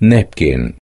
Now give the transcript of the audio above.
napkin